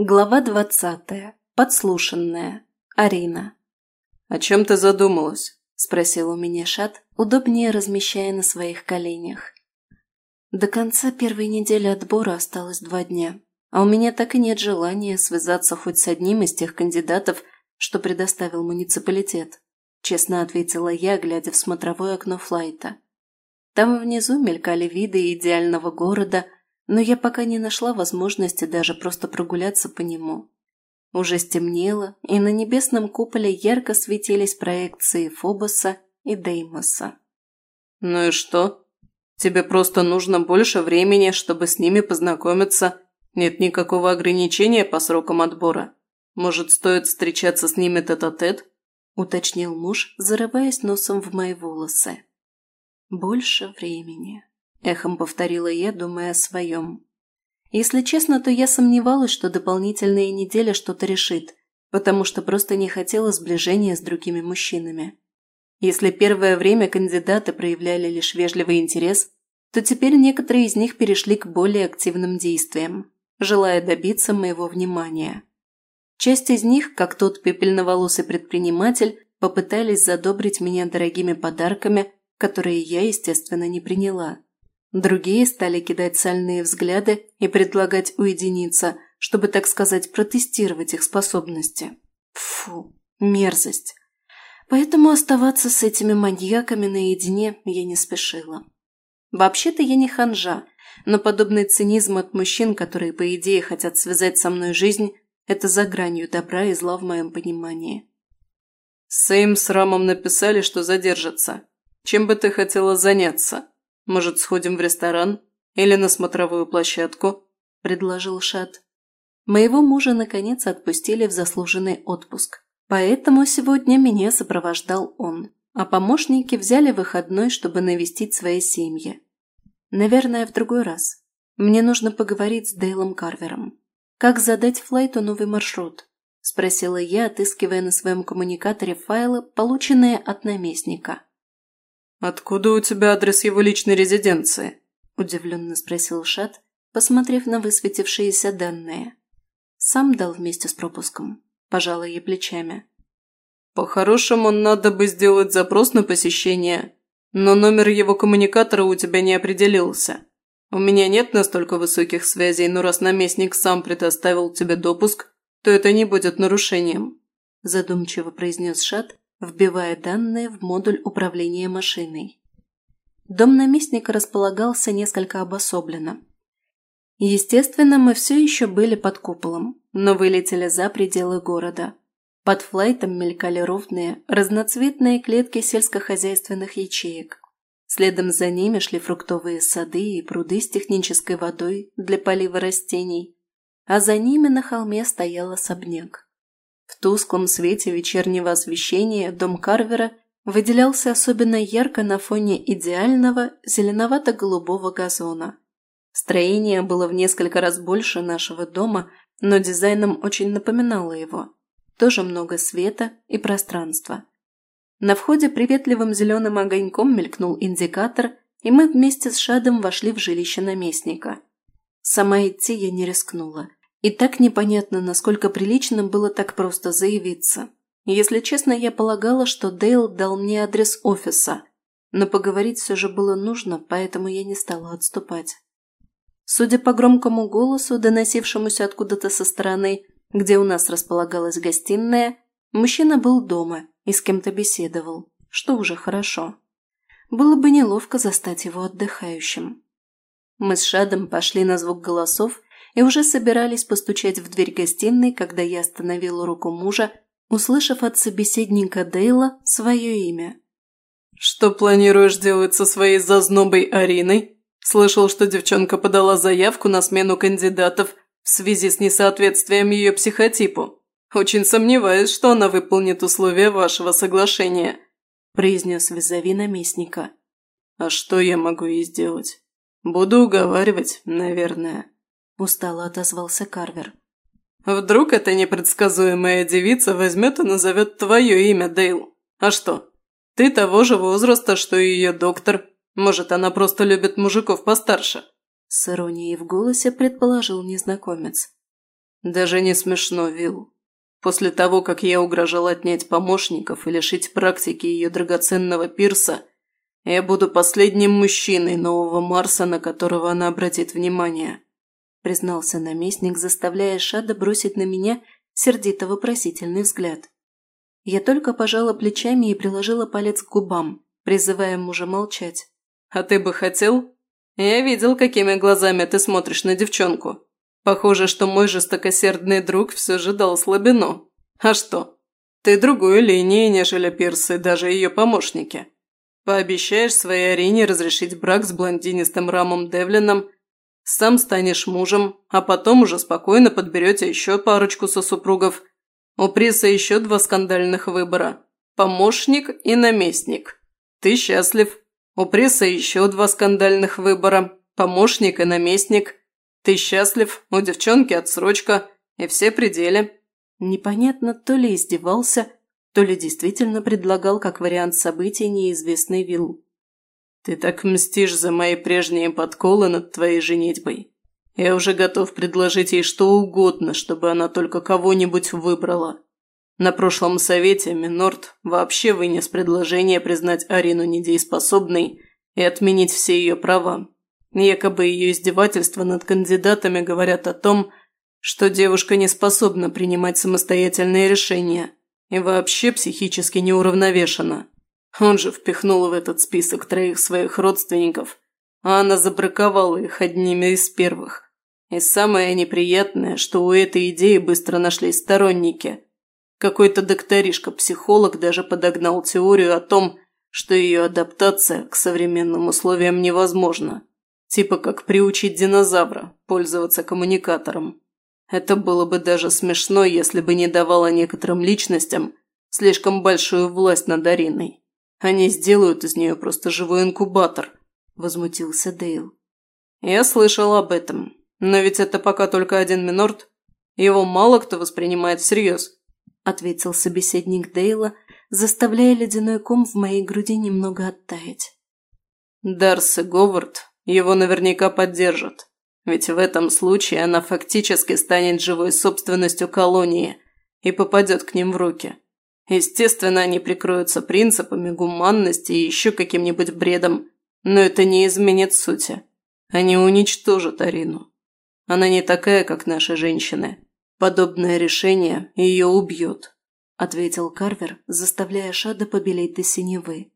Глава двадцатая. Подслушанная. Арина. «О чем ты задумалась?» – спросил у меня Шат, удобнее размещая на своих коленях. До конца первой недели отбора осталось два дня, а у меня так и нет желания связаться хоть с одним из тех кандидатов, что предоставил муниципалитет. Честно ответила я, глядя в смотровое окно флайта. Там внизу мелькали виды идеального города – но я пока не нашла возможности даже просто прогуляться по нему. Уже стемнело, и на небесном куполе ярко светились проекции Фобоса и Деймоса. «Ну и что? Тебе просто нужно больше времени, чтобы с ними познакомиться. Нет никакого ограничения по срокам отбора. Может, стоит встречаться с ними тет-а-тет?» -тет? уточнил муж, зарываясь носом в мои волосы. «Больше времени». Эхом повторила я, думая о своем. Если честно, то я сомневалась, что дополнительная неделя что-то решит, потому что просто не хотела сближения с другими мужчинами. Если первое время кандидаты проявляли лишь вежливый интерес, то теперь некоторые из них перешли к более активным действиям, желая добиться моего внимания. Часть из них, как тот пепельноволосый предприниматель, попытались задобрить меня дорогими подарками, которые я, естественно, не приняла. Другие стали кидать сальные взгляды и предлагать уединиться, чтобы, так сказать, протестировать их способности. Фу, мерзость. Поэтому оставаться с этими маньяками наедине я не спешила. Вообще-то я не ханжа, но подобный цинизм от мужчин, которые, по идее, хотят связать со мной жизнь, это за гранью добра и зла в моем понимании. Сэйм с Рамом написали, что задержатся. Чем бы ты хотела заняться? Может, сходим в ресторан? Или на смотровую площадку?» – предложил Шат. Моего мужа, наконец, отпустили в заслуженный отпуск. Поэтому сегодня меня сопровождал он, а помощники взяли выходной, чтобы навестить свои семьи. Наверное, в другой раз. Мне нужно поговорить с Дейлом Карвером. Как задать флайту новый маршрут? Спросила я, отыскивая на своем коммуникаторе файлы, полученные от наместника. «Откуда у тебя адрес его личной резиденции?» – удивленно спросил Шат, посмотрев на высветившиеся данные. Сам дал вместе с пропуском, пожала ей плечами. «По-хорошему, надо бы сделать запрос на посещение, но номер его коммуникатора у тебя не определился. У меня нет настолько высоких связей, но раз наместник сам предоставил тебе допуск, то это не будет нарушением», задумчиво произнес Шат, вбивая данные в модуль управления машиной. Дом наместника располагался несколько обособленно. Естественно, мы все еще были под куполом, но вылетели за пределы города. Под флайтом мелькали ровные, разноцветные клетки сельскохозяйственных ячеек. Следом за ними шли фруктовые сады и пруды с технической водой для полива растений, а за ними на холме стоял особняк. В тусклом свете вечернего освещения дом Карвера выделялся особенно ярко на фоне идеального зеленовато-голубого газона. Строение было в несколько раз больше нашего дома, но дизайном очень напоминало его. Тоже много света и пространства. На входе приветливым зеленым огоньком мелькнул индикатор, и мы вместе с Шадом вошли в жилище наместника. Сама идти я не рискнула. И так непонятно, насколько прилично было так просто заявиться. Если честно, я полагала, что Дейл дал мне адрес офиса, но поговорить все же было нужно, поэтому я не стала отступать. Судя по громкому голосу, доносившемуся откуда-то со стороны, где у нас располагалась гостиная, мужчина был дома и с кем-то беседовал, что уже хорошо. Было бы неловко застать его отдыхающим. Мы с Шадом пошли на звук голосов и уже собирались постучать в дверь гостиной, когда я остановила руку мужа, услышав от собеседника Дейла свое имя. «Что планируешь делать со своей зазнобой Ариной? Слышал, что девчонка подала заявку на смену кандидатов в связи с несоответствием ее психотипу. Очень сомневаюсь, что она выполнит условия вашего соглашения», – произнес визави наместника. «А что я могу ей сделать? Буду уговаривать, наверное». – устало отозвался Карвер. «Вдруг эта непредсказуемая девица возьмет и назовет твое имя, Дейл? А что? Ты того же возраста, что и ее доктор. Может, она просто любит мужиков постарше?» С иронией в голосе предположил незнакомец. Даже не смешно, Вилл. После того, как я угрожал отнять помощников и лишить практики ее драгоценного пирса, я буду последним мужчиной нового Марса, на которого она обратит внимание», – признался наместник, заставляя Шада бросить на меня сердито-вопросительный взгляд. Я только пожала плечами и приложила палец к губам, призывая мужа молчать. «А ты бы хотел?» «Я видел, какими глазами ты смотришь на девчонку. Похоже, что мой жестокосердный друг все же дал слабину. А что? Ты другой линии, нежели Пирс даже ее помощники. Пообещаешь своей Арине разрешить брак с блондинистым Рамом Девлином, сам станешь мужем, а потом уже спокойно подберете еще парочку сосупругов. У Приса еще два скандальных выбора – помощник и наместник. Ты счастлив. У Приса еще два скандальных выбора – помощник и наместник. Ты счастлив, у девчонки отсрочка, и все пределы. Непонятно, то ли издевался, то ли действительно предлагал как вариант событий неизвестный Вилл. «Ты так мстишь за мои прежние подколы над твоей женитьбой. Я уже готов предложить ей что угодно, чтобы она только кого-нибудь выбрала. На прошлом совете Минорд вообще вынес предложение признать Арину недееспособной и отменить все ее права. Якобы ее издевательства над кандидатами говорят о том, что девушка не способна принимать самостоятельные решения – и вообще психически неуравновешена. Он же впихнул в этот список троих своих родственников, а она забраковала их одними из первых. И самое неприятное, что у этой идеи быстро нашлись сторонники. Какой-то докторишка-психолог даже подогнал теорию о том, что ее адаптация к современным условиям невозможна. Типа как приучить динозавра пользоваться коммуникатором. Это было бы даже смешно, если бы не давало некоторым личностям слишком большую власть над Ариной. Они сделают из нее просто живой инкубатор», – возмутился Дейл. «Я слышал об этом, но ведь это пока только один Минорд. Его мало кто воспринимает всерьез», – ответил собеседник Дейла, заставляя ледяной ком в моей груди немного оттаять. «Дарс и Говард его наверняка поддержат. Ведь в этом случае она фактически станет живой собственностью колонии и попадет к ним в руки. Естественно, они прикроются принципами гуманности и еще каким-нибудь бредом, но это не изменит сути. Они уничтожат Арину. Она не такая, как наши женщины. Подобное решение ее убьет», – ответил Карвер, заставляя Шада побелеть до синевы.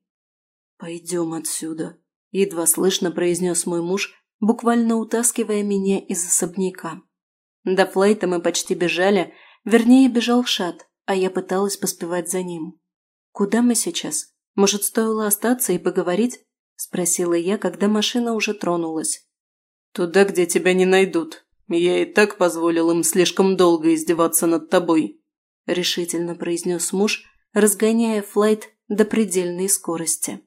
«Пойдем отсюда», – едва слышно произнес мой муж, буквально утаскивая меня из особняка. До флейта мы почти бежали, вернее, бежал Шат, а я пыталась поспевать за ним. «Куда мы сейчас? Может, стоило остаться и поговорить?» – спросила я, когда машина уже тронулась. «Туда, где тебя не найдут. Я и так позволил им слишком долго издеваться над тобой», – решительно произнес муж, разгоняя флайт до предельной скорости.